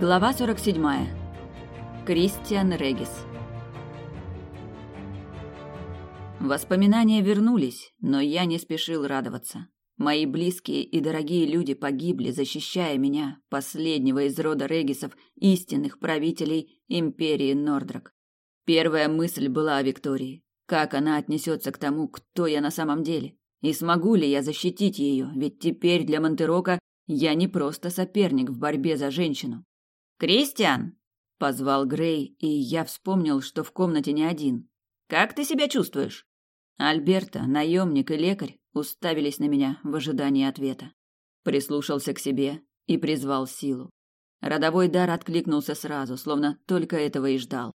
Глава 47. Кристиан Регис. Воспоминания вернулись, но я не спешил радоваться. Мои близкие и дорогие люди погибли, защищая меня, последнего из рода Регисов, истинных правителей империи Нордрак. Первая мысль была о Виктории. Как она отнесется к тому, кто я на самом деле? И смогу ли я защитить ее? Ведь теперь для Монтерока я не просто соперник в борьбе за женщину. «Кристиан!» — позвал Грей, и я вспомнил, что в комнате не один. «Как ты себя чувствуешь?» Альберта, наемник и лекарь уставились на меня в ожидании ответа. Прислушался к себе и призвал силу. Родовой дар откликнулся сразу, словно только этого и ждал.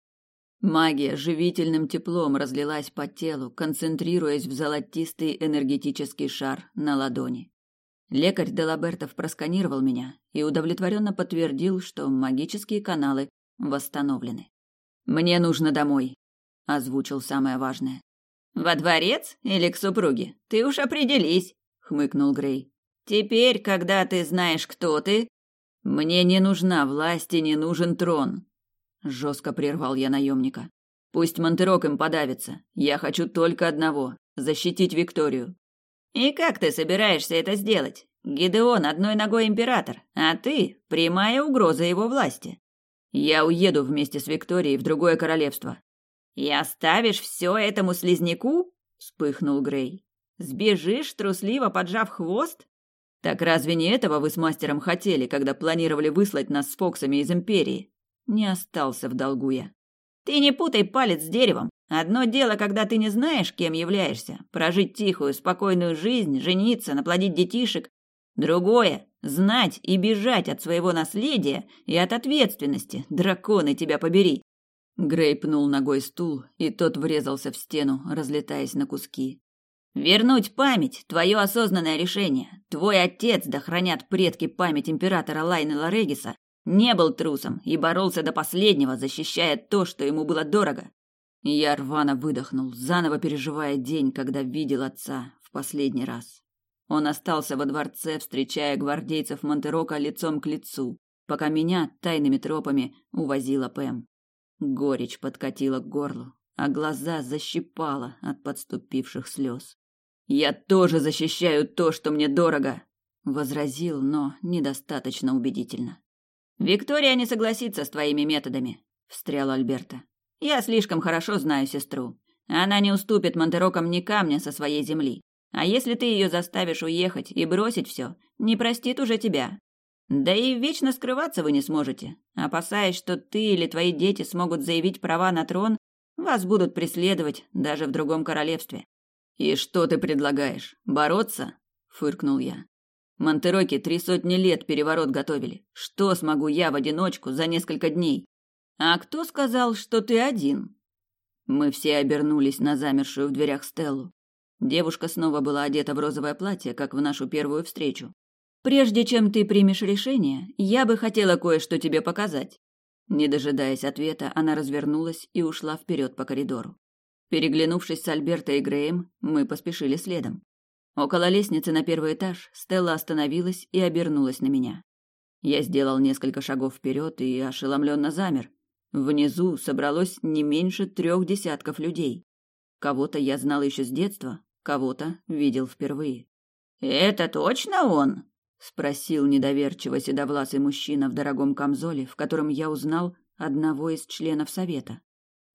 Магия живительным теплом разлилась по телу, концентрируясь в золотистый энергетический шар на ладони. Лекарь Делабертов просканировал меня и удовлетворенно подтвердил, что магические каналы восстановлены. «Мне нужно домой», — озвучил самое важное. «Во дворец или к супруге? Ты уж определись», — хмыкнул Грей. «Теперь, когда ты знаешь, кто ты...» «Мне не нужна власть и не нужен трон», — жестко прервал я наемника. «Пусть Монтерок им подавится. Я хочу только одного — защитить Викторию. И как ты собираешься это сделать? Гидеон одной ногой император, а ты прямая угроза его власти. Я уеду вместе с Викторией в другое королевство. И оставишь все этому слизняку? вспыхнул Грей. Сбежишь, трусливо поджав хвост? Так разве не этого вы с мастером хотели, когда планировали выслать нас с Фоксами из империи? Не остался в долгу я. Ты не путай палец с деревом. Одно дело, когда ты не знаешь, кем являешься, прожить тихую, спокойную жизнь, жениться, наплодить детишек. Другое — знать и бежать от своего наследия и от ответственности. Драконы тебя побери. Грей пнул ногой стул, и тот врезался в стену, разлетаясь на куски. Вернуть память — твое осознанное решение. Твой отец, да хранят предки память императора Лайны Ларегиса, не был трусом и боролся до последнего, защищая то, что ему было дорого. Я рвано выдохнул, заново переживая день, когда видел отца в последний раз. Он остался во дворце, встречая гвардейцев Монтерока лицом к лицу, пока меня тайными тропами увозила Пэм. Горечь подкатила к горлу, а глаза защипала от подступивших слез. «Я тоже защищаю то, что мне дорого!» — возразил, но недостаточно убедительно. «Виктория не согласится с твоими методами», — встрял Альберта. Я слишком хорошо знаю сестру. Она не уступит Монтерокам ни камня со своей земли. А если ты ее заставишь уехать и бросить все, не простит уже тебя. Да и вечно скрываться вы не сможете. Опасаясь, что ты или твои дети смогут заявить права на трон, вас будут преследовать даже в другом королевстве. И что ты предлагаешь? Бороться? фыркнул я. Монтероки три сотни лет переворот готовили. Что смогу я в одиночку за несколько дней? «А кто сказал, что ты один?» Мы все обернулись на замершую в дверях Стеллу. Девушка снова была одета в розовое платье, как в нашу первую встречу. «Прежде чем ты примешь решение, я бы хотела кое-что тебе показать». Не дожидаясь ответа, она развернулась и ушла вперед по коридору. Переглянувшись с Альберто и Греем, мы поспешили следом. Около лестницы на первый этаж Стелла остановилась и обернулась на меня. Я сделал несколько шагов вперед и ошеломленно замер, Внизу собралось не меньше трех десятков людей. Кого-то я знал еще с детства, кого-то видел впервые. «Это точно он?» — спросил недоверчиво седовласый мужчина в дорогом камзоле, в котором я узнал одного из членов совета.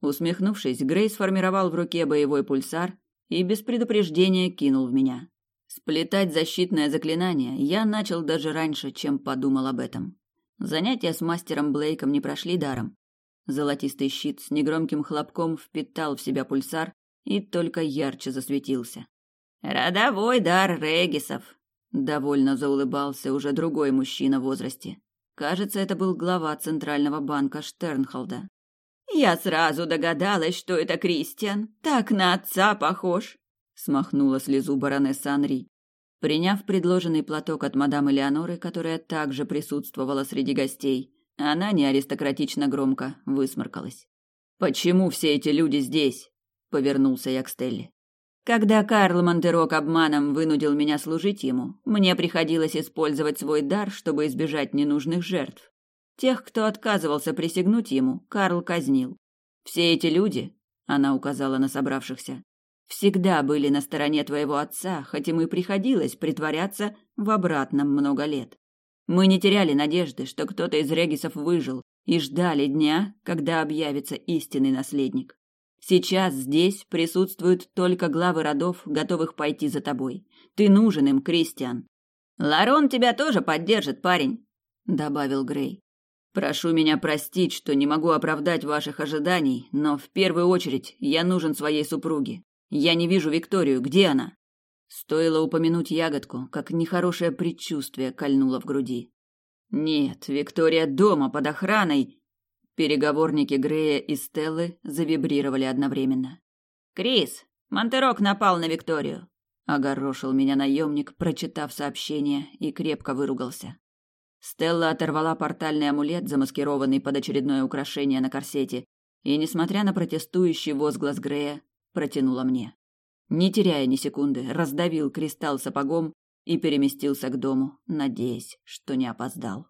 Усмехнувшись, Грей сформировал в руке боевой пульсар и без предупреждения кинул в меня. Сплетать защитное заклинание я начал даже раньше, чем подумал об этом. Занятия с мастером Блейком не прошли даром. Золотистый щит с негромким хлопком впитал в себя пульсар и только ярче засветился. «Родовой дар Регисов!» — довольно заулыбался уже другой мужчина в возрасте. Кажется, это был глава Центрального банка Штернхолда. «Я сразу догадалась, что это Кристиан. Так на отца похож!» — смахнула слезу баронесса Анри. Приняв предложенный платок от мадам Элеоноры, которая также присутствовала среди гостей, она не аристократично громко высморкалась. «Почему все эти люди здесь?» — повернулся я к Стелле. Когда Карл Монтерок обманом вынудил меня служить ему, мне приходилось использовать свой дар, чтобы избежать ненужных жертв. Тех, кто отказывался присягнуть ему, Карл казнил. Все эти люди, она указала на собравшихся, всегда были на стороне твоего отца, хоть им и приходилось притворяться в обратном много лет. Мы не теряли надежды, что кто-то из регисов выжил, и ждали дня, когда объявится истинный наследник. Сейчас здесь присутствуют только главы родов, готовых пойти за тобой. Ты нужен им, Кристиан. Ларон тебя тоже поддержит, парень, добавил Грей. Прошу меня простить, что не могу оправдать ваших ожиданий, но в первую очередь я нужен своей супруге. Я не вижу Викторию, где она? Стоило упомянуть ягодку, как нехорошее предчувствие кольнуло в груди. Нет, Виктория дома под охраной. Переговорники Грея и Стеллы завибрировали одновременно. Крис, Монтерок напал на Викторию. Огорошил меня наемник, прочитав сообщение, и крепко выругался. Стелла оторвала портальный амулет, замаскированный под очередное украшение на корсете, и, несмотря на протестующий возглас Грея, протянула мне. Не теряя ни секунды, раздавил кристалл сапогом и переместился к дому, надеясь, что не опоздал.